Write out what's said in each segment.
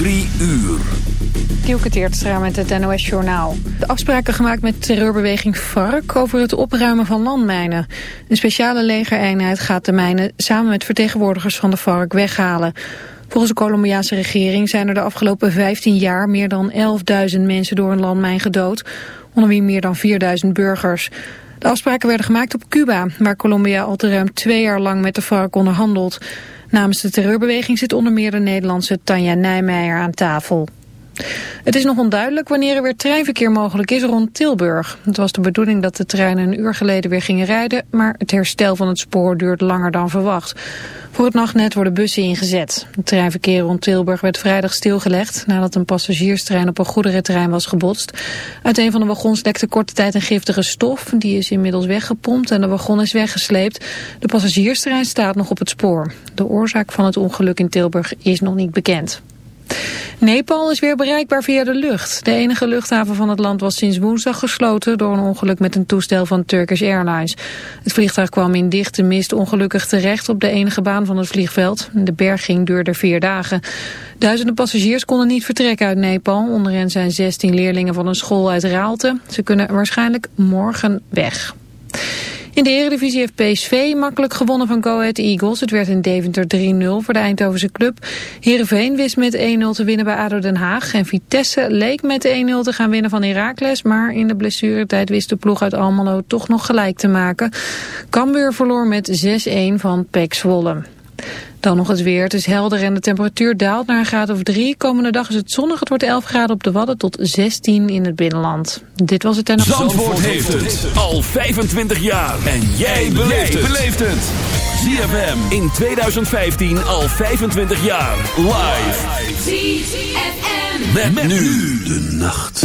Drie uur. Dielke Teertstra met het NOS Journaal. De afspraken gemaakt met terreurbeweging FARC over het opruimen van landmijnen. Een speciale legereenheid gaat de mijnen samen met vertegenwoordigers van de FARC weghalen. Volgens de Colombiaanse regering zijn er de afgelopen 15 jaar meer dan 11.000 mensen door een landmijn gedood. Onder wie meer dan 4.000 burgers. De afspraken werden gemaakt op Cuba, waar Colombia al te ruim twee jaar lang met de FARC onderhandelt. Namens de terreurbeweging zit onder meer de Nederlandse Tanja Nijmeijer aan tafel. Het is nog onduidelijk wanneer er weer treinverkeer mogelijk is rond Tilburg. Het was de bedoeling dat de treinen een uur geleden weer gingen rijden, maar het herstel van het spoor duurt langer dan verwacht. Voor het nachtnet worden bussen ingezet. Het treinverkeer rond Tilburg werd vrijdag stilgelegd nadat een passagierstrein op een goederentrein was gebotst. Uit een van de wagons lekte korte tijd een giftige stof. Die is inmiddels weggepompt en de wagon is weggesleept. De passagierstrein staat nog op het spoor. De oorzaak van het ongeluk in Tilburg is nog niet bekend. Nepal is weer bereikbaar via de lucht. De enige luchthaven van het land was sinds woensdag gesloten door een ongeluk met een toestel van Turkish Airlines. Het vliegtuig kwam in dichte mist ongelukkig terecht op de enige baan van het vliegveld. De berging duurde vier dagen. Duizenden passagiers konden niet vertrekken uit Nepal. Onder hen zijn 16 leerlingen van een school uit Raalte. Ze kunnen waarschijnlijk morgen weg. In de Eredivisie heeft PSV makkelijk gewonnen van Go Ahead Eagles. Het werd in Deventer 3-0 voor de Eindhovense club. Heerenveen wist met 1-0 te winnen bij ADO Den Haag. En Vitesse leek met 1-0 te gaan winnen van Heracles. Maar in de blessuretijd wist de ploeg uit Almelo toch nog gelijk te maken. Cambuur verloor met 6-1 van PEC Zwolle. Dan nog het weer. Het is helder en de temperatuur daalt naar een graad of 3. Komende dag is het zonnig. Het wordt 11 graden op de Wadden tot 16 in het binnenland. Dit was het en... Zandvoort, Zandvoort heeft het al 25 jaar. En jij beleeft het. ZFM in 2015 al 25 jaar. Live. ZFM. Met, met nu de nacht.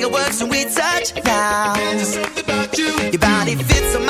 fireworks when we touch now. Your body fits on